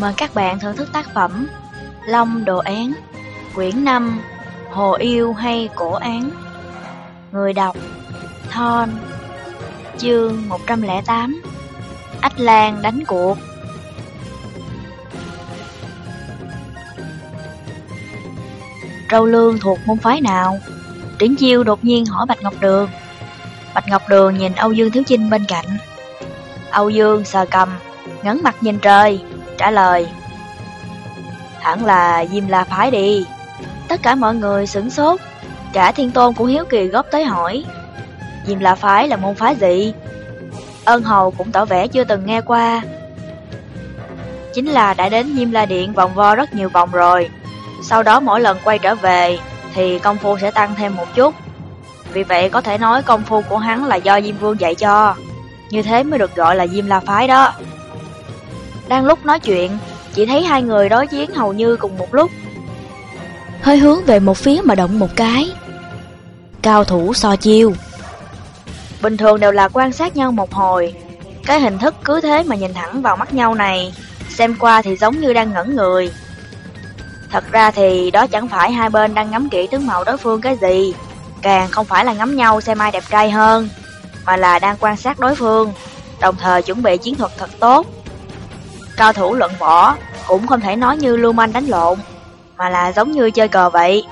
Mời các bạn thưởng thức tác phẩm Long Đồ Án, Quyển 5 Hồ Yêu hay Cổ Án. Người đọc, Thon, Chương 108 Ách Lan đánh cuộc. Râu Lương thuộc môn phái nào? Triển Chiêu đột nhiên hỏi Bạch Ngọc Đường. Bạch Ngọc Đường nhìn Âu Dương Thiếu Chinh bên cạnh. Âu Dương sờ cầm, ngấn mặt nhìn trời trả lời. Hẳn là Diêm La Phái đi. Tất cả mọi người sửng sốt. Cả Thiên Tôn cũng hiếu kỳ góp tới hỏi, Diêm La Phái là môn phái gì? Ân Hầu cũng tỏ vẻ chưa từng nghe qua. Chính là đã đến Diêm La Điện vòng vo rất nhiều vòng rồi. Sau đó mỗi lần quay trở về Thì công phu sẽ tăng thêm một chút. Vì vậy có thể nói công phu của hắn là do Diêm Vương dạy cho. Như thế mới được gọi là Diêm La Phái đó đang lúc nói chuyện, chỉ thấy hai người đối chiến hầu như cùng một lúc. Hơi hướng về một phía mà động một cái. Cao thủ so chiêu. Bình thường đều là quan sát nhau một hồi. Cái hình thức cứ thế mà nhìn thẳng vào mắt nhau này, xem qua thì giống như đang ngẩn người. Thật ra thì đó chẳng phải hai bên đang ngắm kỹ tướng mạo đối phương cái gì, càng không phải là ngắm nhau xem ai đẹp trai hơn, mà là đang quan sát đối phương, đồng thời chuẩn bị chiến thuật thật tốt Cao thủ luận võ cũng không thể nói như lưu manh đánh lộn, mà là giống như chơi cờ vậy.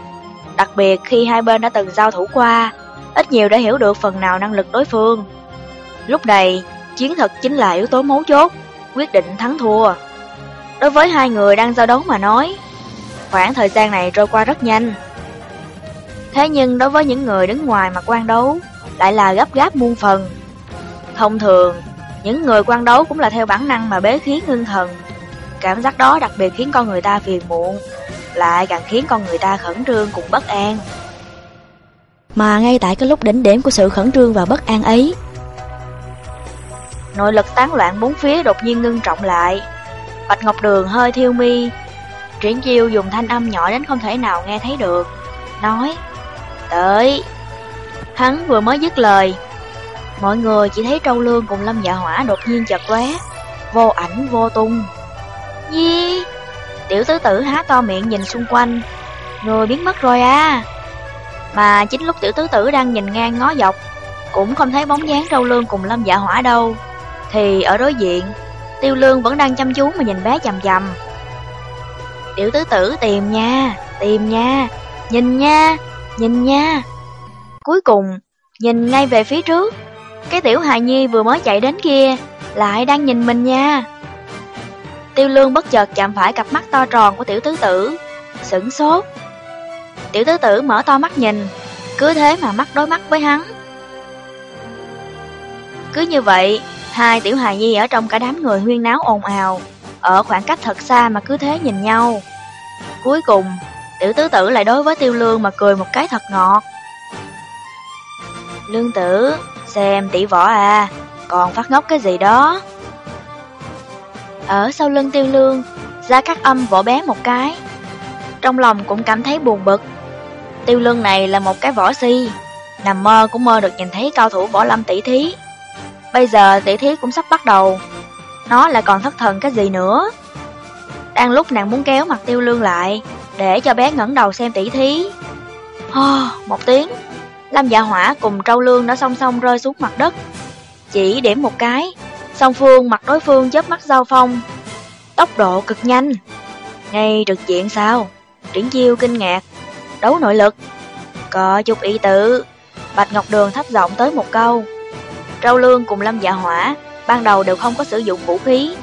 Đặc biệt khi hai bên đã từng giao thủ qua, ít nhiều đã hiểu được phần nào năng lực đối phương. Lúc này, chiến thuật chính là yếu tố mấu chốt, quyết định thắng thua. Đối với hai người đang giao đấu mà nói, khoảng thời gian này trôi qua rất nhanh. Thế nhưng đối với những người đứng ngoài mà quan đấu, lại là gấp gáp muôn phần. Thông thường, những người quan đấu cũng là theo bản năng mà bế khí ngưng thần. Cảm giác đó đặc biệt khiến con người ta phiền muộn, lại càng khiến con người ta khẩn trương cùng bất an. Mà ngay tại cái lúc đỉnh điểm của sự khẩn trương và bất an ấy, nội lực tán loạn bốn phía đột nhiên ngưng trọng lại. Bạch Ngọc Đường hơi thiêu mi, Triển Chiêu dùng thanh âm nhỏ đến không thể nào nghe thấy được, nói, tới. Hắn vừa mới dứt lời, Mọi người chỉ thấy Trâu Lương cùng Lâm Dạ Hỏa đột nhiên chật lóe, vô ảnh vô tung. Gì? Tiểu tứ tử há to miệng nhìn xung quanh, người biến mất rồi à. Mà chính lúc tiểu tứ tử đang nhìn ngang ngó dọc, cũng không thấy bóng dáng Trâu Lương cùng Lâm Dạ Hỏa đâu. Thì ở đối diện, Tiêu Lương vẫn đang chăm chú mà nhìn bé chầm chầm. Tiểu tứ tử tìm nha, tìm nha, nhìn nha, nhìn nha. Cuối cùng, nhìn ngay về phía trước, cái tiểu hài nhi vừa mới chạy đến kia, Lại đang nhìn mình nha. Tiêu lương bất chợt chạm phải cặp mắt to tròn của tiểu tứ tử. Sửng sốt. Tiểu tứ tử mở to mắt nhìn, Cứ thế mà mắt đối mắt với hắn. Cứ như vậy, Hai tiểu hài nhi ở trong cả đám người huyên náo ồn ào, Ở khoảng cách thật xa mà cứ thế nhìn nhau. Cuối cùng, Tiểu tứ tử lại đối với tiêu lương mà cười một cái thật ngọt. Lương tử Xem tỷ võ à, còn phát ngốc cái gì đó. Ở sau lưng tiêu lương, ra cắt âm vỗ bé một cái. Trong lòng cũng cảm thấy buồn bực. Tiêu lương này là một cái võ si, nằm mơ cũng mơ được nhìn thấy cao thủ võ lâm tỷ thí. Bây giờ tỷ thí cũng sắp bắt đầu, nó lại còn thất thần cái gì nữa. Đang lúc nàng muốn kéo mặt tiêu lương lại, để cho bé ngẩng đầu xem tỷ thí. Hô, một tiếng, Lâm Dạ Hỏa cùng Trâu Lương đã song song rơi xuống mặt đất. Chỉ điểm một cái, song phương mặt đối phương chớp mắt giao phong. Tốc độ cực nhanh. Ngay trực diện sao? Triển chiêu kinh ngạc. Đấu nội lực. Có chút ý tử. Bạch Ngọc Đường thấp giọng tới một câu. Trâu Lương cùng Lâm Dạ Hỏa ban đầu đều không có sử dụng vũ khí.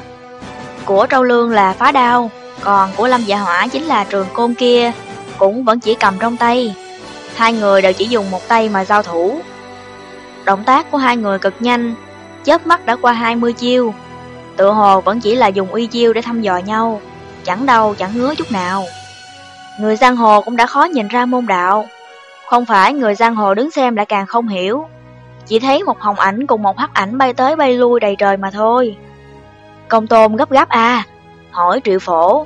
Của Trâu Lương là phá đao, còn của Lâm Dạ Hỏa chính là trường côn kia, cũng vẫn chỉ cầm trong tay. Hai người đều chỉ dùng một tay mà giao thủ. Động tác của hai người cực nhanh, chớp mắt đã qua 20 chiêu. Tự hồ vẫn chỉ là dùng uy chiêu để thăm dò nhau, chẳng đau chẳng ngứa chút nào. Người giang hồ cũng đã khó nhìn ra môn đạo. Không phải người giang hồ đứng xem lại càng không hiểu. Chỉ thấy một hồng ảnh cùng một hắc ảnh bay tới bay lui đầy trời mà thôi. Công tôn gấp gáp à, hỏi triệu phổ.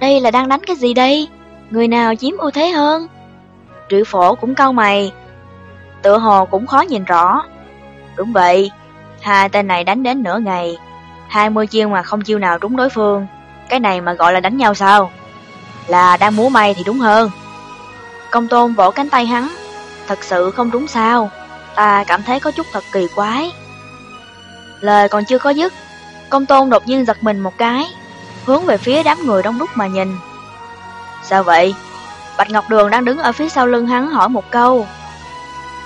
Đây là đang đánh cái gì đây? Người nào chiếm ưu thế hơn? Triệu phổ cũng cau mày. tựa hồ cũng khó nhìn rõ. Đúng vậy, hai tên này đánh đến nửa ngày. 20 chiêu mà không chiêu nào trúng đối phương, Cái này mà gọi là đánh nhau sao? Là đang múa may thì đúng hơn. Công tôn vỗ cánh tay hắn. Thật sự không đúng sao. Ta cảm thấy có chút thật kỳ quái. Lời còn chưa có dứt, công tôn đột nhiên giật mình một cái, hướng về phía đám người đông đúc mà nhìn. Sao vậy? Bạch Ngọc Đường đang đứng ở phía sau lưng hắn hỏi một câu.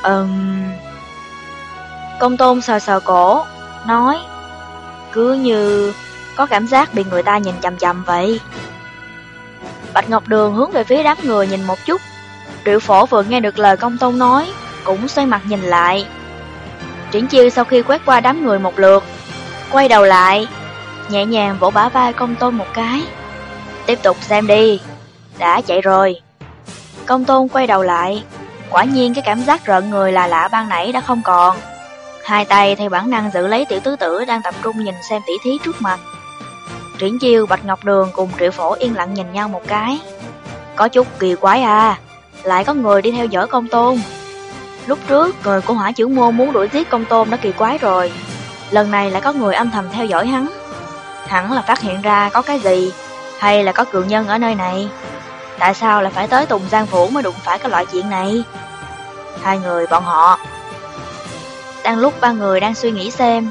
Ừm... Công tôn sờ sờ cổ, nói, cứ như có cảm giác bị người ta nhìn chầm chầm vậy. Bạch Ngọc Đường hướng về phía đám người nhìn một chút, triệu phổ vừa nghe được lời công tôn nói, cũng xoay mặt nhìn lại. Triển chiêu sau khi quét qua đám người một lượt, quay đầu lại, nhẹ nhàng vỗ bả vai công tôn một cái. Tiếp tục xem đi, đã chạy rồi. Công tôn quay đầu lại, quả nhiên cái cảm giác rợn người là lạ ban nãy đã không còn. Hai tay theo bản năng giữ lấy tiểu tứ tử đang tập trung nhìn xem tỷ thí trước mặt. Triển chiêu, Bạch Ngọc Đường cùng triệu phổ yên lặng nhìn nhau một cái. Có chút kỳ quái à, lại có người đi theo dõi công tôn. Lúc trước, người của hỏa chữ môn muốn đuổi giết công tôn đã kỳ quái rồi. Lần này lại có người âm thầm theo dõi hắn. Hẳn là phát hiện ra có cái gì, hay là có cường nhân ở nơi này. Tại sao lại phải tới Tùng Giang Phủ mới đụng phải cái loại chuyện này? Hai người bọn họ. Đang lúc ba người đang suy nghĩ xem,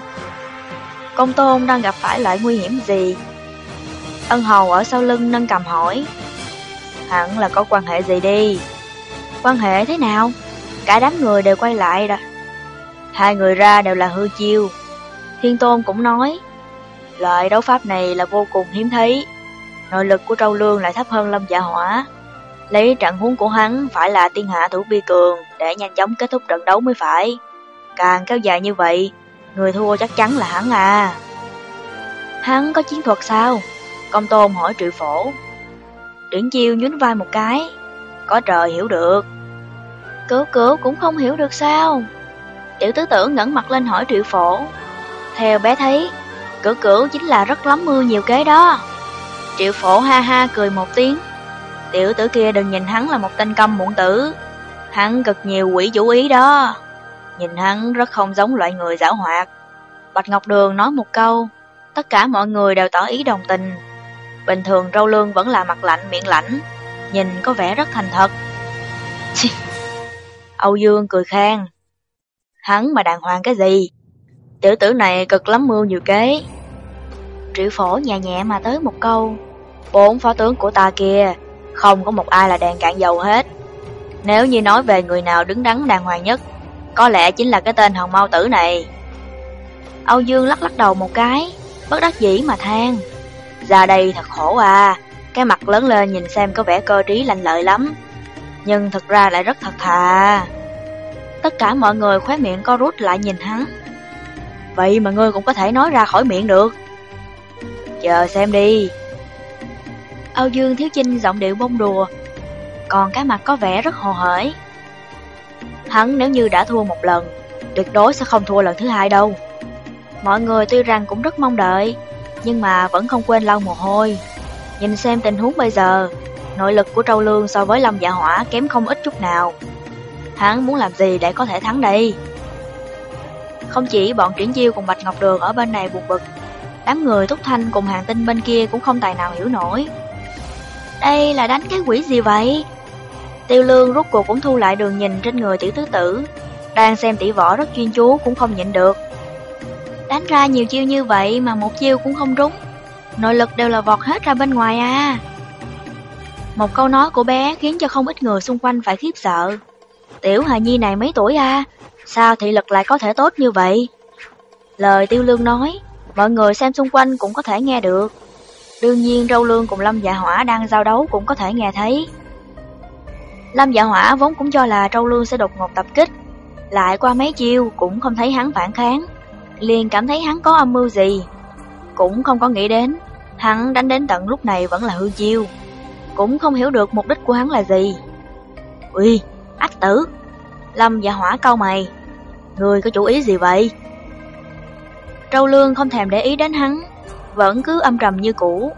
công tôn đang gặp phải loại nguy hiểm gì. Ân hầu ở sau lưng nâng cầm hỏi. Hẳn là có quan hệ gì đi. Quan hệ thế nào? Cả đám người đều quay lại rồi. Hai người ra đều là hư chiêu. Thiên Tôn cũng nói, loại đấu pháp này là vô cùng hiếm thấy. Nội lực của Trâu Lương lại thấp hơn Lâm Dạ Hỏa. Lấy trận huống của hắn phải là tiên hạ thủ bi cường để nhanh chóng kết thúc trận đấu mới phải. Càng kéo dài như vậy, người thua chắc chắn là hắn à. Hắn có chiến thuật sao? Công Tôn hỏi triệu phổ. Triển chiêu nhún vai một cái. Có trời hiểu được. Cứu cứu cũng không hiểu được sao. Tiểu tứ tưởng ngẩng mặt lên hỏi triệu phổ. Theo bé thấy, cửu cửu chính là rất lắm mưa nhiều kế đó. Triệu phổ ha ha cười một tiếng. Tiểu tử kia đừng nhìn hắn là một tên công muộn tử. Hắn cực nhiều quỷ chủ ý đó. Nhìn hắn rất không giống loại người giả hoạt. Bạch Ngọc Đường nói một câu, tất cả mọi người đều tỏ ý đồng tình. Bình thường râu lương vẫn là mặt lạnh miệng lạnh, nhìn có vẻ rất thành thật. Âu Dương cười khang Hắn mà đàng hoàng cái gì? Tiểu tử này cực lắm mưu nhiều kế. Triệu phổ nhẹ nhẹ mà tới một câu. Bốn phó tướng của ta kia, không có một ai là đèn cạn dầu hết. Nếu như nói về người nào đứng đắn đàng hoàng nhất, có lẽ chính là cái tên hồng mau tử này. Âu Dương lắc lắc đầu một cái, bất đắc dĩ mà than. Ra đây thật khổ à, cái mặt lớn lên nhìn xem có vẻ cơ trí lành lợi lắm. Nhưng thật ra lại rất thật thà. Tất cả mọi người khóe miệng co rút lại nhìn hắn. Vậy mà ngươi cũng có thể nói ra khỏi miệng được. Chờ xem đi. Âu Dương Thiếu Chinh giọng điệu bông đùa, còn cái mặt có vẻ rất hồ hởi. Hắn nếu như đã thua một lần, tuyệt đối sẽ không thua lần thứ hai đâu. Mọi người tuy rằng cũng rất mong đợi, nhưng mà vẫn không quên lau mồ hôi. Nhìn xem tình huống bây giờ, nội lực của Trâu Lương so với Lâm Dạ Hỏa kém không ít chút nào. Hắn muốn làm gì để có thể thắng đây? Không chỉ bọn triển chiêu cùng Bạch Ngọc Đường ở bên này buộc bực, đám người Túc Thanh cùng hàng tinh bên kia cũng không tài nào hiểu nổi. Đây là đánh cái quỷ gì vậy? Tiêu lương rút cuộc cũng thu lại đường nhìn trên người tiểu tứ tử, đang xem tỷ võ rất chuyên chú cũng không nhịn được. Đánh ra nhiều chiêu như vậy mà một chiêu cũng không trúng, nội lực đều là vọt hết ra bên ngoài à. Một câu nói của bé khiến cho không ít người xung quanh phải khiếp sợ. Tiểu Hà Nhi này mấy tuổi à? Sao thị lực lại có thể tốt như vậy? Lời Tiêu Lương nói, mọi người xem xung quanh cũng có thể nghe được. Đương nhiên Râu Lương cùng Lâm Dạ Hỏa đang giao đấu cũng có thể nghe thấy. Lâm Dạ Hỏa vốn cũng cho là Râu Lương sẽ đột ngột tập kích, lại qua mấy chiêu cũng không thấy hắn phản kháng, liền cảm thấy hắn có âm mưu gì. Cũng không có nghĩ đến, hắn đánh đến tận lúc này vẫn là hư chiêu, cũng không hiểu được mục đích của hắn là gì. uy ách tử! Lâm Dạ Hỏa câu mày, người có chủ ý gì vậy? Râu Lương không thèm để ý đến hắn, vẫn cứ âm trầm như cũ.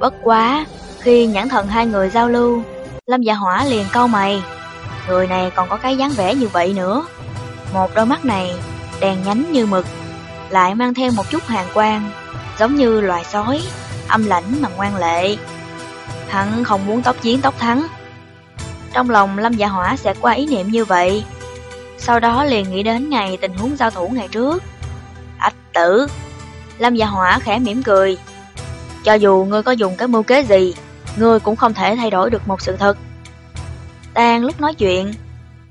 Bất quá, khi nhãn thần hai người giao lưu, Lâm Dạ Hỏa liền câu mày. Người này còn có cái dáng vẻ như vậy nữa. Một đôi mắt này, đèn nhánh như mực, lại mang theo một chút hàng quang, giống như loài sói, âm lãnh mà ngoan lệ. Hắn không muốn tóc chiến tóc thắng. Trong lòng Lâm Dạ Hỏa sẽ qua ý niệm như vậy. Sau đó liền nghĩ đến ngày tình huống giao thủ ngày trước. Ách tử! Lâm Dạ Hỏa khẽ mỉm cười. Cho dù ngươi có dùng cái mưu kế gì, ngươi cũng không thể thay đổi được một sự thật. Đang lúc nói chuyện,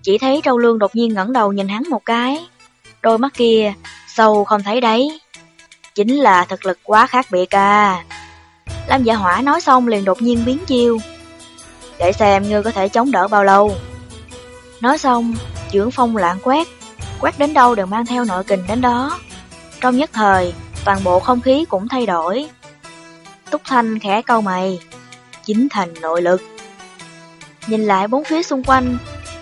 chỉ thấy Trâu Lương đột nhiên ngẩng đầu nhìn hắn một cái. Đôi mắt kia, sâu không thấy đấy. Chính là thực lực quá khác biệt à. Lâm Dạ Hỏa nói xong liền đột nhiên biến chiêu. Để xem ngươi có thể chống đỡ bao lâu. Nói xong, dưỡng phong lạng quét, quét đến đâu đều mang theo nội kình đến đó. Trong nhất thời, toàn bộ không khí cũng thay đổi. Túc Thanh khẽ câu mày, chính thành nội lực. Nhìn lại bốn phía xung quanh,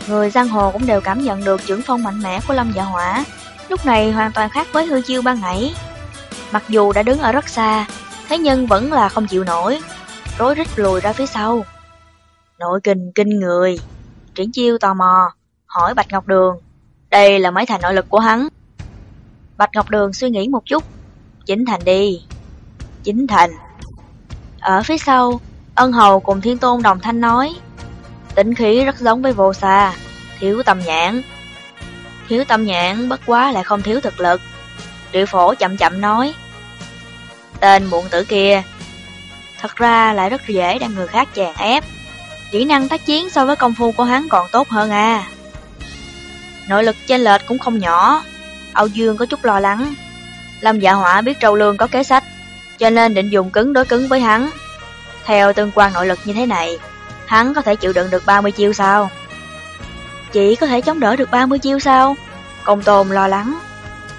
người giang hồ cũng đều cảm nhận được trưởng phong mạnh mẽ của Lâm Dạ Hỏa, lúc này hoàn toàn khác với hư chiêu ban nãy. Mặc dù đã đứng ở rất xa, thế nhưng vẫn là không chịu nổi, rối rít lùi ra phía sau. Nội kình kinh người, triển chiêu tò mò, hỏi Bạch Ngọc Đường, đây là mấy thành nội lực của hắn. Bạch Ngọc Đường suy nghĩ một chút, chính thành đi. Chính thành. Ở phía sau, ân hầu cùng thiên tôn đồng thanh nói, tính khí rất giống với vô xa, thiếu tâm nhãn. Thiếu tâm nhãn bất quá lại không thiếu thực lực. Triệu phổ chậm chậm nói, tên muộn tử kia, thật ra lại rất dễ đem người khác chèn ép. Kỹ năng tác chiến so với công phu của hắn còn tốt hơn à. Nội lực chênh lệch cũng không nhỏ. Âu Dương có chút lo lắng. Lâm Dạ Hỏa biết Trâu Lương có kế sách, cho nên định dùng cứng đối cứng với hắn. Theo tương quan nội lực như thế này, hắn có thể chịu đựng được 30 chiêu sao? Chỉ có thể chống đỡ được 30 chiêu sao? Công Tôn lo lắng.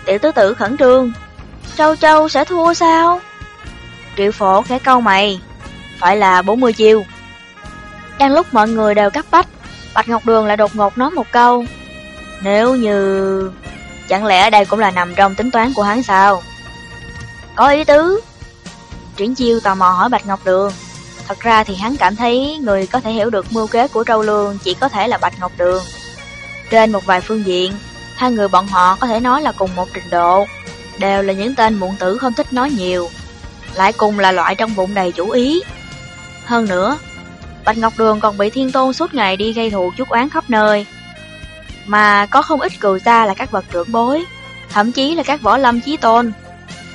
Tiểu tứ tử khẩn trương. Trâu Trâu sẽ thua sao? Triệu phổ khẽ câu mày. Phải là 40 chiêu. Đang lúc mọi người đều cấp bách, Bạch Ngọc Đường lại đột ngột nói một câu. Nếu như... Chẳng lẽ đây cũng là nằm trong tính toán của hắn sao? Có ý tứ. Triển chiêu tò mò hỏi Bạch Ngọc Đường. Thật ra thì hắn cảm thấy người có thể hiểu được mưu kế của Trâu Lương chỉ có thể là Bạch Ngọc Đường. Trên một vài phương diện, hai người bọn họ có thể nói là cùng một trình độ, đều là những tên muộn tử không thích nói nhiều, lại cùng là loại trong bụng đầy chủ ý. Hơn nữa, Bạch Ngọc Đường còn bị Thiên Tôn suốt ngày đi gây thù chút oán khắp nơi. Mà có không ít cừu gia là các bậc trưởng bối, thậm chí là các võ lâm chí tôn.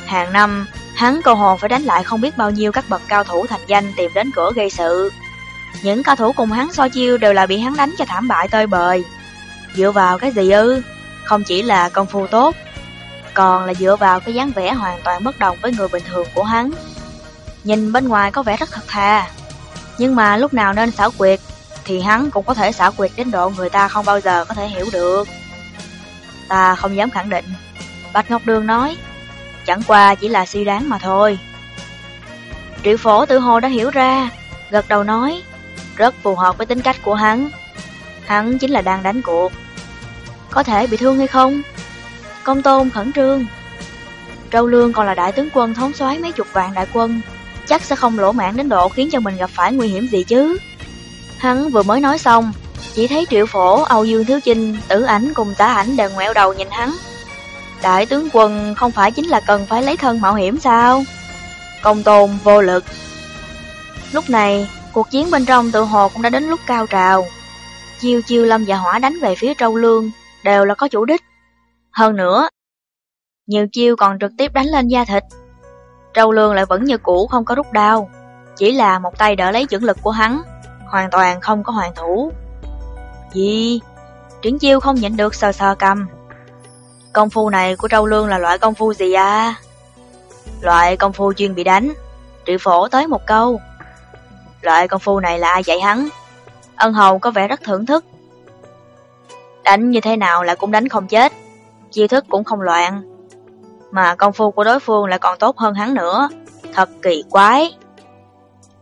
Hàng năm, hắn cầu hồ phải đánh lại không biết bao nhiêu các bậc cao thủ thành danh tìm đến cửa gây sự. Những cao thủ cùng hắn so chiêu đều là bị hắn đánh cho thảm bại tơi bời. Dựa vào cái gì ư? Không chỉ là công phu tốt, còn là dựa vào cái dáng vẻ hoàn toàn bất đồng với người bình thường của hắn. Nhìn bên ngoài có vẻ rất thật thà, nhưng mà lúc nào nên xảo quyệt thì hắn cũng có thể xảo quyệt đến độ người ta không bao giờ có thể hiểu được. Ta không dám khẳng định. Bạch Ngọc Đường nói, chẳng qua chỉ là suy đoán mà thôi. Triệu phổ tự hồ đã hiểu ra, gật đầu nói, rất phù hợp với tính cách của hắn. Hắn chính là đang đánh cuộc. Có thể bị thương hay không? Công tôn khẩn trương. Trâu Lương còn là đại tướng quân thống soái mấy chục vạn đại quân, chắc sẽ không lỗ mãn đến độ khiến cho mình gặp phải nguy hiểm gì chứ. Hắn vừa mới nói xong, chỉ thấy triệu phổ, Âu Dương Thiếu Chinh, tử ảnh cùng tả ảnh đều ngoẹo đầu nhìn hắn. Đại tướng quân không phải chính là cần phải lấy thân mạo hiểm sao? Công tôn vô lực. Lúc này, cuộc chiến bên trong tự hồ cũng đã đến lúc cao trào. Chiêu chiêu lâm và hỏa đánh về phía Trâu Lương đều là có chủ đích. Hơn nữa, nhiều chiêu còn trực tiếp đánh lên da thịt. Trâu Lương lại vẫn như cũ không có rút đao, chỉ là một tay đỡ lấy chuẩn lực của hắn, hoàn toàn không có hoàn thủ. Gì? Triển chiêu không nhịn được, sờ sờ cầm. Công phu này của Trâu Lương là loại công phu gì à? Loại công phu chuyên bị đánh. Triệu phổ tới một câu. Loại công phu này là ai dạy hắn? Ân hầu có vẻ rất thưởng thức. Đánh như thế nào là cũng đánh không chết. Chiêu thức cũng không loạn. Mà công phu của đối phương lại còn tốt hơn hắn nữa. Thật kỳ quái.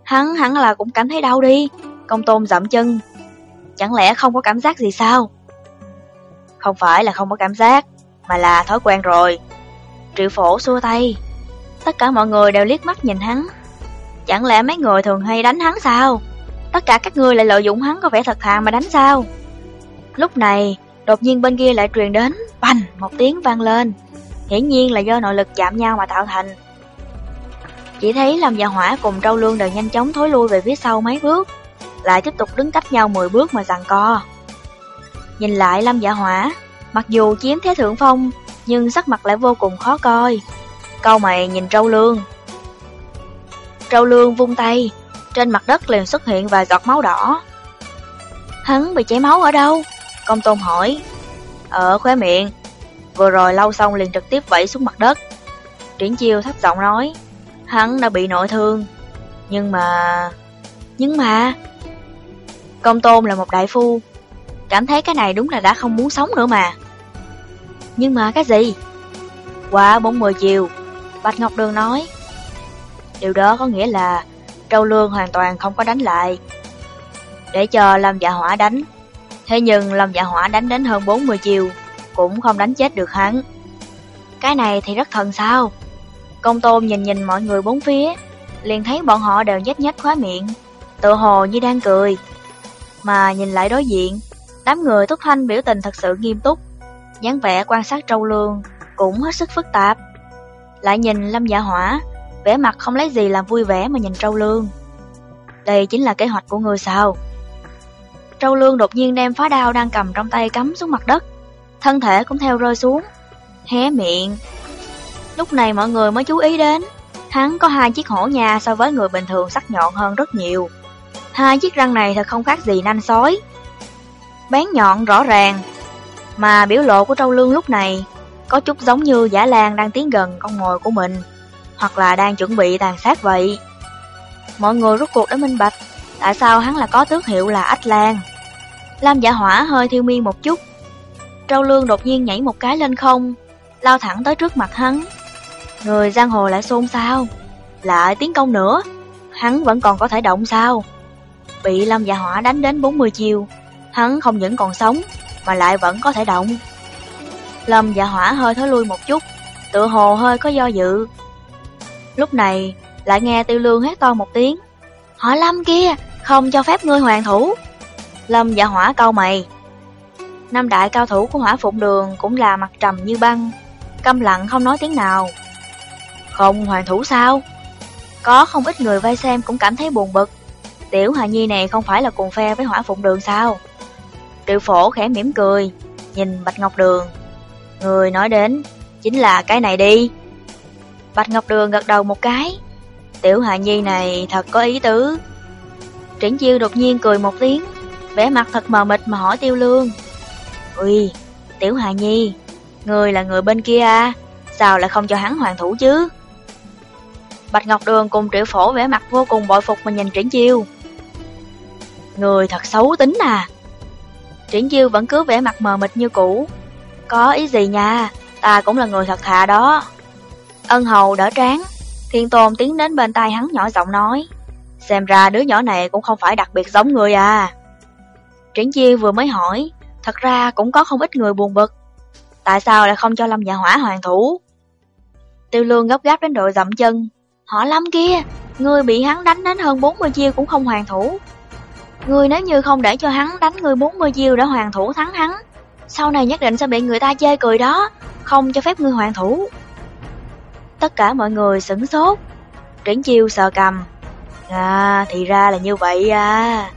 Hắn hẳn là cũng cảm thấy đau đi. Công tôn dậm chân. Chẳng lẽ không có cảm giác gì sao? Không phải là không có cảm giác, mà là thói quen rồi. Triệu phổ xua tay. Tất cả mọi người đều liếc mắt nhìn hắn. Chẳng lẽ mấy người thường hay đánh hắn sao? Tất cả các ngươi lại lợi dụng hắn có vẻ thật thà mà đánh sao? Lúc này, đột nhiên bên kia lại truyền đến, bành, một tiếng vang lên. Hiển nhiên là do nội lực chạm nhau mà tạo thành. Chỉ thấy làm Dạ Hỏa cùng Trâu Lương đều nhanh chóng thối lui về phía sau mấy bước, lại tiếp tục đứng cách nhau 10 bước mà giằng co. Nhìn lại Lâm Dạ Hỏa, mặc dù chiếm thế thượng phong, nhưng sắc mặt lại vô cùng khó coi. Câu mày nhìn Trâu Lương. Trâu Lương vung tay, trên mặt đất liền xuất hiện vài giọt máu đỏ. Hắn bị chảy máu ở đâu? Công tôn hỏi. Ở khóe miệng. Vừa rồi lau xong liền trực tiếp vẩy xuống mặt đất. Triển chiêu thấp giọng nói. Hắn đã bị nội thương. Nhưng mà... Nhưng mà... Công tôn là một đại phu. Cảm thấy cái này đúng là đã không muốn sống nữa mà. Nhưng mà cái gì? Qua 40 chiều, Bạch Ngọc Đường nói. Điều đó có nghĩa là Trâu Lương hoàn toàn không có đánh lại. Để cho Lâm Dạ Hỏa đánh. Thế nhưng Lâm Dạ Hỏa đánh đến hơn 40 chiều, cũng không đánh chết được hắn. Cái này thì rất thần sao. Công tôn nhìn nhìn mọi người bốn phía, liền thấy bọn họ đều nhếch nhếch khóa miệng, tự hồ như đang cười. Mà nhìn lại đối diện, đám người Túc Thanh biểu tình thật sự nghiêm túc, dáng vẻ quan sát trâu lương cũng hết sức phức tạp. Lại nhìn Lâm Dạ Hỏa, vẻ mặt không lấy gì làm vui vẻ mà nhìn trâu lương. Đây chính là kế hoạch của người sao? Trâu lương đột nhiên đem phá đao đang cầm trong tay cắm xuống mặt đất, thân thể cũng theo rơi xuống, hé miệng. Lúc này mọi người mới chú ý đến, hắn có hai chiếc hổ nhà so với người bình thường sắc nhọn hơn rất nhiều. Hai chiếc răng này thật không khác gì nanh sói. Bén nhọn rõ ràng, mà biểu lộ của Trâu Lương lúc này có chút giống như giả lan đang tiến gần con mồi của mình, hoặc là đang chuẩn bị tàn sát vậy. Mọi người rút cuộc đã minh bạch, tại sao hắn là có tước hiệu là Ách Lan. Lam giả hỏa hơi thiêu mi một chút. Trâu Lương đột nhiên nhảy một cái lên không, lao thẳng tới trước mặt hắn. Người giang hồ lại xôn xao, lại tiến công nữa, hắn vẫn còn có thể động sao? Bị Lâm Dạ Hỏa đánh đến 40 chiều, hắn không những còn sống, mà lại vẫn có thể động. Lâm Dạ Hỏa hơi thối lui một chút, tự hồ hơi có do dự. Lúc này, lại nghe Tiêu Lương hét to một tiếng. Họ Lâm kia, không cho phép ngươi hoàn thủ. Lâm Dạ Hỏa cau mày. Năm đại cao thủ của hỏa phụng đường cũng là mặt trầm như băng, câm lặng không nói tiếng nào. Không hoàn thủ sao? Có không ít người vây xem cũng cảm thấy buồn bực. Tiểu Hà Nhi này không phải là cùng phe với hỏa phụng đường sao? Triệu phổ khẽ mỉm cười, nhìn Bạch Ngọc Đường. Người nói đến, chính là cái này đi. Bạch Ngọc Đường gật đầu một cái. Tiểu Hà Nhi này thật có ý tứ. Triển chiêu đột nhiên cười một tiếng, vẻ mặt thật mờ mịt mà hỏi Tiêu Lương. Ui, Tiểu Hà Nhi, người là người bên kia à, sao lại không cho hắn hoàn thủ chứ? Bạch Ngọc Đường cùng Triệu Phổ vẻ mặt vô cùng bội phục mà nhìn Triển Chiêu. Người thật xấu tính à. Triển Chiêu vẫn cứ vẻ mặt mờ mịt như cũ. Có ý gì nha, ta cũng là người thật thà đó. Ân hầu đỡ trán. thiên tôn tiến đến bên tai hắn nhỏ giọng nói. Xem ra đứa nhỏ này cũng không phải đặc biệt giống người à. Triển Chiêu vừa mới hỏi, thật ra cũng có không ít người buồn bực. Tại sao lại không cho Lâm Dạ Hỏa hoàn thủ? Tiêu Lương gấp gáp đến đội dậm chân. Họ Lâm kia, người bị hắn đánh đến hơn 40 chiêu cũng không hoàn thủ. Người nếu như không để cho hắn đánh người 40 chiêu đã hoàn thủ thắng hắn, sau này nhất định sẽ bị người ta chê cười đó, không cho phép ngươi hoàn thủ. Tất cả mọi người sửng sốt, triển chiêu sờ cầm. À, thì ra là như vậy à.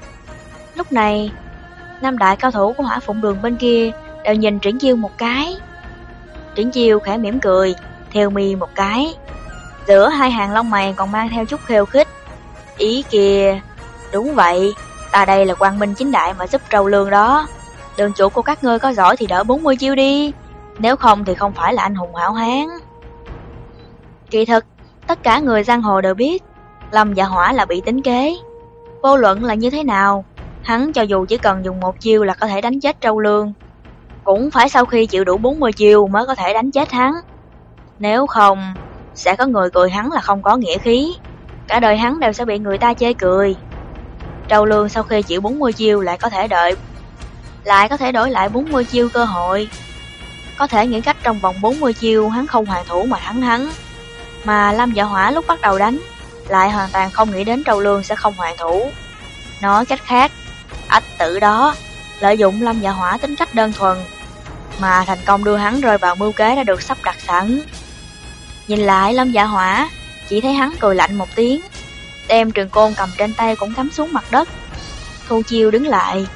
Lúc này, năm đại cao thủ của hỏa phụng đường bên kia đều nhìn triển chiêu một cái. Triển chiêu khẽ mỉm cười, theo mi một cái. Giữa hai hàng lông mày còn mang theo chút khêu khích. Ý kìa, đúng vậy, ta đây là quang minh chính đại mà giúp trâu lương đó. Đường chủ của các ngươi có giỏi thì đỡ 40 chiêu đi, nếu không thì không phải là anh hùng hảo hán. Kỳ thực, tất cả người giang hồ đều biết, Lâm dạ hỏa là bị tính kế. Vô luận là như thế nào, hắn cho dù chỉ cần dùng một chiêu là có thể đánh chết trâu lương. Cũng phải sau khi chịu đủ 40 chiêu mới có thể đánh chết hắn. Nếu không, sẽ có người cười hắn là không có nghĩa khí. Cả đời hắn đều sẽ bị người ta chê cười. Trâu lương sau khi chịu 40 chiêu lại có thể đợi lại có thể đổi lại 40 chiêu cơ hội. Có thể nghĩ cách trong vòng 40 chiêu hắn không hoàn thủ mà thắng hắn. Mà Lâm Dạ Hỏa lúc bắt đầu đánh, lại hoàn toàn không nghĩ đến Trâu Lương sẽ không hoàn thủ. Nói cách khác, ách tử đó, lợi dụng Lâm Dạ Hỏa tính cách đơn thuần, mà thành công đưa hắn rơi vào mưu kế đã được sắp đặt sẵn. Nhìn lại Lâm Dạ Hỏa, Chỉ thấy hắn cười lạnh một tiếng, đem trường côn cầm trên tay cũng cắm xuống mặt đất. Thu Chiêu đứng lại,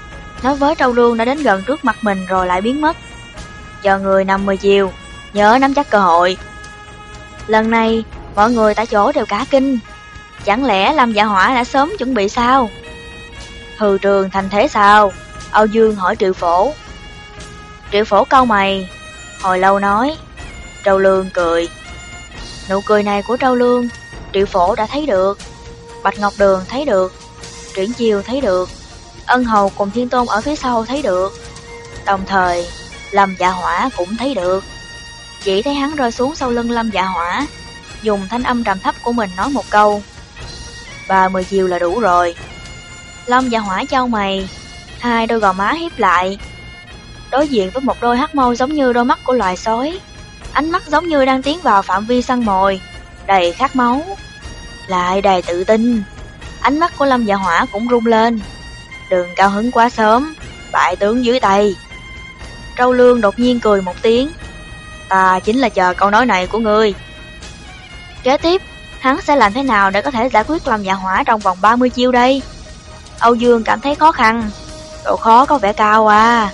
nói với Trâu Lương đã đến gần trước mặt mình rồi lại biến mất. Chờ người 50 chiều, nhớ nắm chắc cơ hội. Lần này, mọi người tại chỗ đều cả kinh. Chẳng lẽ Lâm Dạ Hỏa đã sớm chuẩn bị sao? Hừ trường thành thế sao? Âu Dương hỏi triệu phổ. Triệu phổ câu mày, hồi lâu nói. Trâu Lương cười. Nụ cười này của Trâu Lương, triệu phổ đã thấy được. Bạch Ngọc Đường thấy được. Triển Chiêu thấy được. Ân Hầu cùng Thiên Tôn ở phía sau thấy được. Đồng thời, Lâm Dạ Hỏa cũng thấy được. Chỉ thấy hắn rơi xuống sau lưng Lâm Dạ Hỏa, dùng thanh âm trầm thấp của mình nói một câu. Ba mươi chiều là đủ rồi. Lâm Dạ Hỏa trao mày, hai đôi gò má hiếp lại. Đối diện với một đôi hắc mâu giống như đôi mắt của loài sói, ánh mắt giống như đang tiến vào phạm vi săn mồi, đầy khát máu, lại đầy tự tin. Ánh mắt của Lâm Dạ Hỏa cũng rung lên. Đừng cao hứng quá sớm, bại tướng dưới tay. Trâu Lương đột nhiên cười một tiếng. Ta chính là chờ câu nói này của ngươi. Kế tiếp, hắn sẽ làm thế nào để có thể giải quyết Lâm Dạ Hỏa trong vòng 30 chiêu đây? Âu Dương cảm thấy khó khăn. Độ khó có vẻ cao à.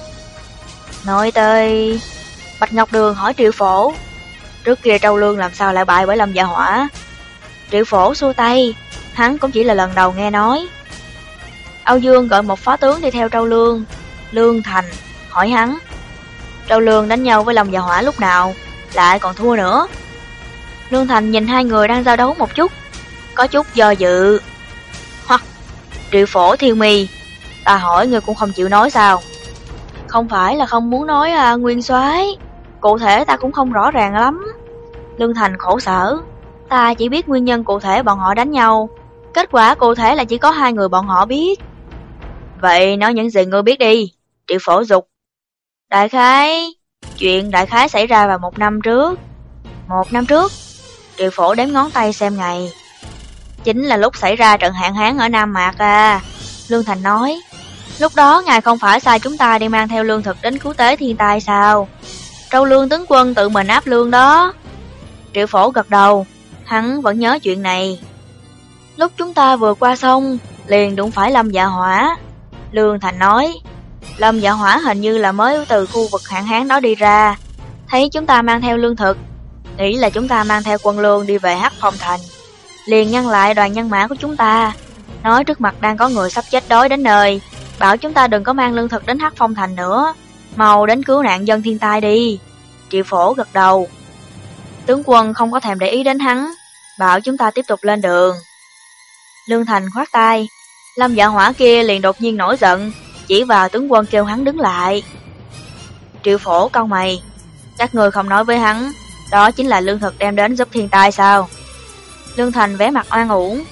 Nói tới... Bạch Ngọc Đường hỏi Triệu Phổ. Trước kia Trâu Lương làm sao lại bại bởi Lâm Dạ Hỏa? Triệu Phổ xua tay, hắn cũng chỉ là lần đầu nghe nói. Âu Dương gọi một phó tướng đi theo Trâu Lương, Lương Thành, hỏi hắn. Trâu Lương đánh nhau với lòng Dạ Hỏa lúc nào, lại còn thua nữa. Lương Thành nhìn hai người đang giao đấu một chút, có chút do dự. Hoặc, triệu phổ thiêu mì, ta hỏi người cũng không chịu nói sao? Không phải là không muốn nói à, nguyên soái cụ thể ta cũng không rõ ràng lắm. Lương Thành khổ sở, ta chỉ biết nguyên nhân cụ thể bọn họ đánh nhau, kết quả cụ thể là chỉ có hai người bọn họ biết. Vậy nói những gì ngươi biết đi, triệu phổ dục. Đại khái, chuyện đại khái xảy ra vào một năm trước. Một năm trước, triệu phổ đếm ngón tay xem ngày. Chính là lúc xảy ra trận hạn hán ở Nam Mạc à, Lương Thành nói. Lúc đó ngài không phải sai chúng ta đi mang theo lương thực đến cứu tế thiên tai sao? Trâu lương tướng quân tự mình áp lương đó. Triệu phổ gật đầu, hắn vẫn nhớ chuyện này. Lúc chúng ta vừa qua sông, liền đụng phải Lâm Dạ Hỏa. Lương Thành nói, Lâm Dạ Hỏa hình như là mới từ khu vực hạn hán đó đi ra. Thấy chúng ta mang theo lương thực, nghĩ là chúng ta mang theo quân lương đi về Hắc Phong Thành. Liền ngăn lại đoàn nhân mã của chúng ta, nói trước mặt đang có người sắp chết đói đến nơi, bảo chúng ta đừng có mang lương thực đến Hắc Phong Thành nữa, mau đến cứu nạn dân thiên tai đi. Triệu phổ gật đầu. Tướng quân không có thèm để ý đến hắn, bảo chúng ta tiếp tục lên đường. Lương Thành khoát tay, Lâm dạ hỏa kia liền đột nhiên nổi giận, chỉ vào tướng quân kêu hắn đứng lại. Triệu phổ cau mày, các người không nói với hắn, đó chính là lương thực đem đến giúp thiên tai sao? Lương Thành vẻ mặt oan uổng.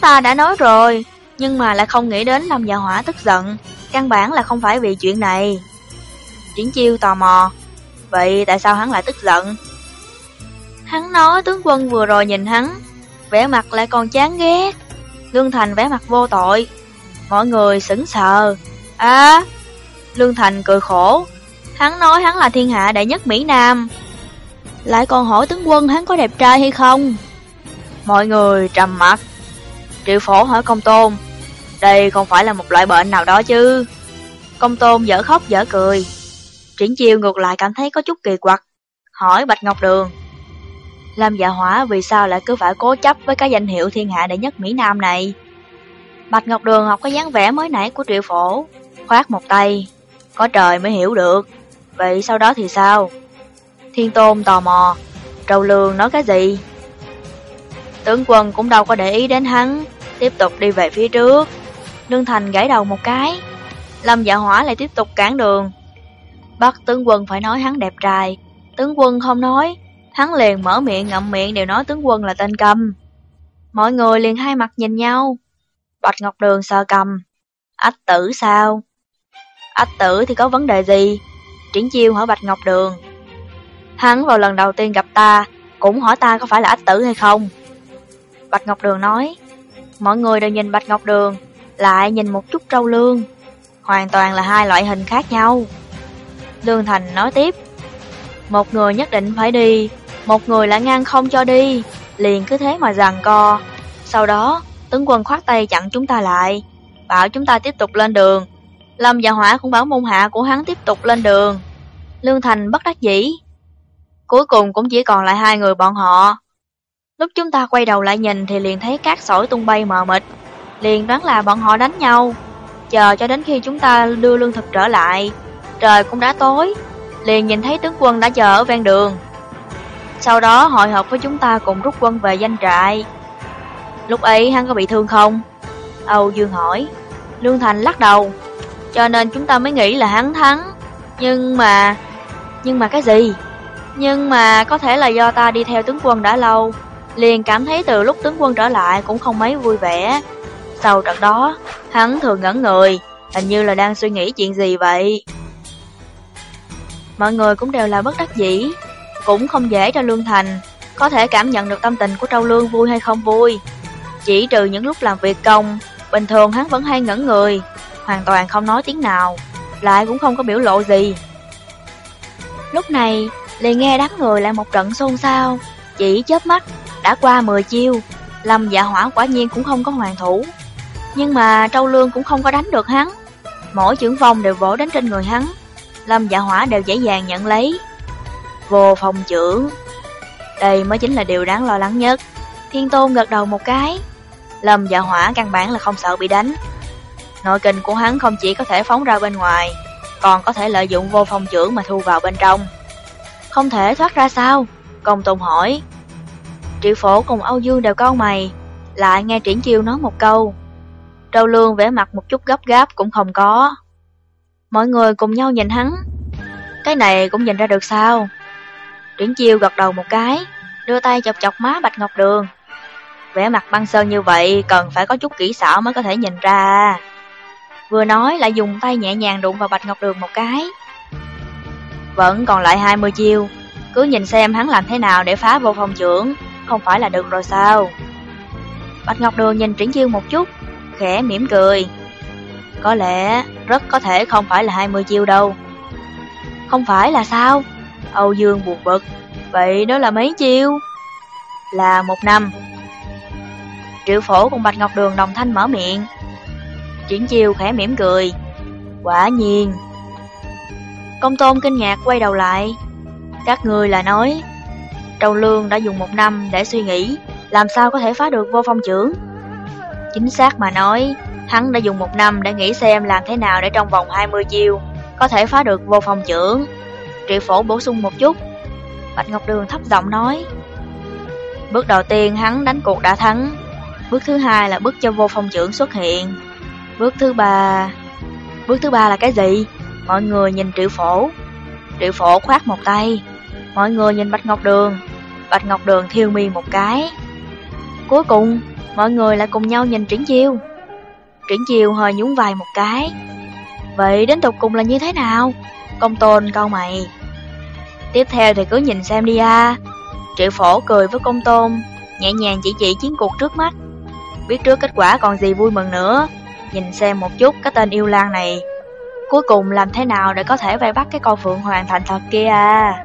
Ta đã nói rồi, nhưng mà lại không nghĩ đến Lâm dạ hỏa tức giận, căn bản là không phải vì chuyện này. Triển chiêu tò mò, vậy tại sao hắn lại tức giận? Hắn nói tướng quân vừa rồi nhìn hắn, vẻ mặt lại còn chán ghét. Lương Thành vẻ mặt vô tội. Mọi người sững sờ. À, Lương Thành cười khổ. Hắn nói hắn là thiên hạ đệ nhất Mỹ Nam. Lại còn hỏi tướng quân hắn có đẹp trai hay không? Mọi người trầm mặt. Triệu phổ hỏi công tôn. Đây không phải là một loại bệnh nào đó chứ. Công tôn dở khóc dở cười. Triển chiêu ngược lại cảm thấy có chút kỳ quặc. Hỏi Bạch Ngọc Đường. Lâm Dạ Hỏa vì sao lại cứ phải cố chấp với cái danh hiệu thiên hạ đệ nhất Mỹ Nam này? Bạch Ngọc Đường học cái dáng vẻ mới nãy của triệu phổ, khoát một tay, có trời mới hiểu được. Vậy sau đó thì sao? Thiên Tôn tò mò, Trầu Lương nói cái gì? Tướng quân cũng đâu có để ý đến hắn, tiếp tục đi về phía trước. Lương Thành gãy đầu một cái, Lâm Dạ Hỏa lại tiếp tục cản đường. Bắt tướng quân phải nói hắn đẹp trai, tướng quân không nói, Hắn liền mở miệng ngậm miệng đều nói tướng quân là tên cầm. Mọi người liền hai mặt nhìn nhau. Bạch Ngọc Đường sờ cầm. Ách tử sao? Ách tử thì có vấn đề gì? Triển chiêu hỏi Bạch Ngọc Đường. Hắn vào lần đầu tiên gặp ta, cũng hỏi ta có phải là ách tử hay không. Bạch Ngọc Đường nói, mọi người đều nhìn Bạch Ngọc Đường, lại nhìn một chút trâu lương. Hoàn toàn là hai loại hình khác nhau. Lương Thành nói tiếp, một người nhất định phải đi, một người lại ngăn không cho đi, liền cứ thế mà giằng co. Sau đó, tướng quân khoát tay chặn chúng ta lại, bảo chúng ta tiếp tục lên đường. Lâm và Hỏa cũng bảo môn hạ của hắn tiếp tục lên đường. Lương Thành bất đắc dĩ. Cuối cùng cũng chỉ còn lại hai người bọn họ. Lúc chúng ta quay đầu lại nhìn thì liền thấy cát sỏi tung bay mờ mịt, liền đoán là bọn họ đánh nhau. Chờ cho đến khi chúng ta đưa lương thực trở lại, trời cũng đã tối, liền nhìn thấy tướng quân đã chờ ở ven đường. Sau đó hội họp với chúng ta cùng rút quân về danh trại. Lúc ấy hắn có bị thương không? Âu Dương hỏi. Lương Thành lắc đầu. Cho nên chúng ta mới nghĩ là hắn thắng. Nhưng mà... Nhưng mà cái gì? Nhưng mà có thể là do ta đi theo tướng quân đã lâu Liền cảm thấy từ lúc tướng quân trở lại cũng không mấy vui vẻ Sau trận đó, hắn thường ngẩn người Hình như là đang suy nghĩ chuyện gì vậy Mọi người cũng đều là bất đắc dĩ cũng không dễ cho Lương Thành. Có thể cảm nhận được tâm tình của Trâu Lương vui hay không vui. Chỉ trừ những lúc làm việc công, Bình thường hắn vẫn hay ngẩn người, Hoàn toàn không nói tiếng nào, Lại cũng không có biểu lộ gì. Lúc này, liền nghe đám người lại một trận xôn xao, Chỉ chớp mắt, Đã qua 10 chiêu, Lâm dạ hỏa quả nhiên cũng không có hoàn thủ. Nhưng mà Trâu Lương cũng không có đánh được hắn. Mỗi trưởng phong đều vỗ đến trên người hắn, Lâm dạ hỏa đều dễ dàng nhận lấy. Vô phòng trưởng Đây mới chính là điều đáng lo lắng nhất. Thiên Tôn gật đầu một cái. Lâm dạ hỏa căn bản là không sợ bị đánh. Nội kình của hắn không chỉ có thể phóng ra bên ngoài, Còn có thể lợi dụng vô phòng trưởng mà thu vào bên trong. Không thể thoát ra sao? Công Tôn hỏi. Triệu phổ cùng Âu Dương đều câu mày, Lại nghe Triển Chiêu nói một câu. Trâu Lương vẻ mặt một chút gấp gáp cũng không có. Mọi người cùng nhau nhìn hắn. Cái này cũng nhìn ra được sao? Triển Chiêu gật đầu một cái, Đưa tay chọc chọc má Bạch Ngọc Đường. Vẻ mặt băng sơn như vậy, Cần phải có chút kỹ xảo mới có thể nhìn ra. Vừa nói lại dùng tay nhẹ nhàng đụng vào Bạch Ngọc Đường một cái. Vẫn còn lại 20 chiêu, Cứ nhìn xem hắn làm thế nào để phá vô phòng trưởng, Không phải là được rồi sao? Bạch Ngọc Đường nhìn Triển Chiêu một chút, Khẽ mỉm cười. Có lẽ rất có thể không phải là 20 chiêu đâu. Không phải là sao? Âu Dương buồn bực. Vậy đó là mấy chiêu? Là một năm. Triệu phổ cùng Bạch Ngọc Đường đồng thanh mở miệng. Triển chiêu khẽ mỉm cười. Quả nhiên. Công tôn kinh ngạc quay đầu lại. Các người là nói Trâu Lương đã dùng một năm để suy nghĩ, Làm sao có thể phá được vô phong trưởng? Chính xác mà nói, Hắn đã dùng một năm để nghĩ xem làm thế nào để trong vòng 20 chiêu Có thể phá được vô phong trưởng. Triệu phổ bổ sung một chút. Bạch Ngọc Đường thấp giọng nói. Bước đầu tiên hắn đánh cuộc đã thắng. Bước thứ hai là bước cho vô phong trưởng xuất hiện. Bước thứ ba, Bước thứ ba là cái gì? Mọi người nhìn triệu phổ. Triệu phổ khoát một tay. Mọi người nhìn Bạch Ngọc Đường. Bạch Ngọc Đường thiêu mi một cái. Cuối cùng, Mọi người lại cùng nhau nhìn Triển Chiêu. Triển Chiêu hơi nhún vai một cái. Vậy đến tục cùng là như thế nào? Công tôn câu mày. Tiếp theo thì cứ nhìn xem đi a Triệu phổ cười với công tôn, Nhẹ nhàng chỉ chỉ chiến cuộc trước mắt. Biết trước kết quả còn gì vui mừng nữa. Nhìn xem một chút cái tên yêu lang này. Cuối cùng làm thế nào để có thể vây bắt cái con Phượng Hoàng thành thật kia à?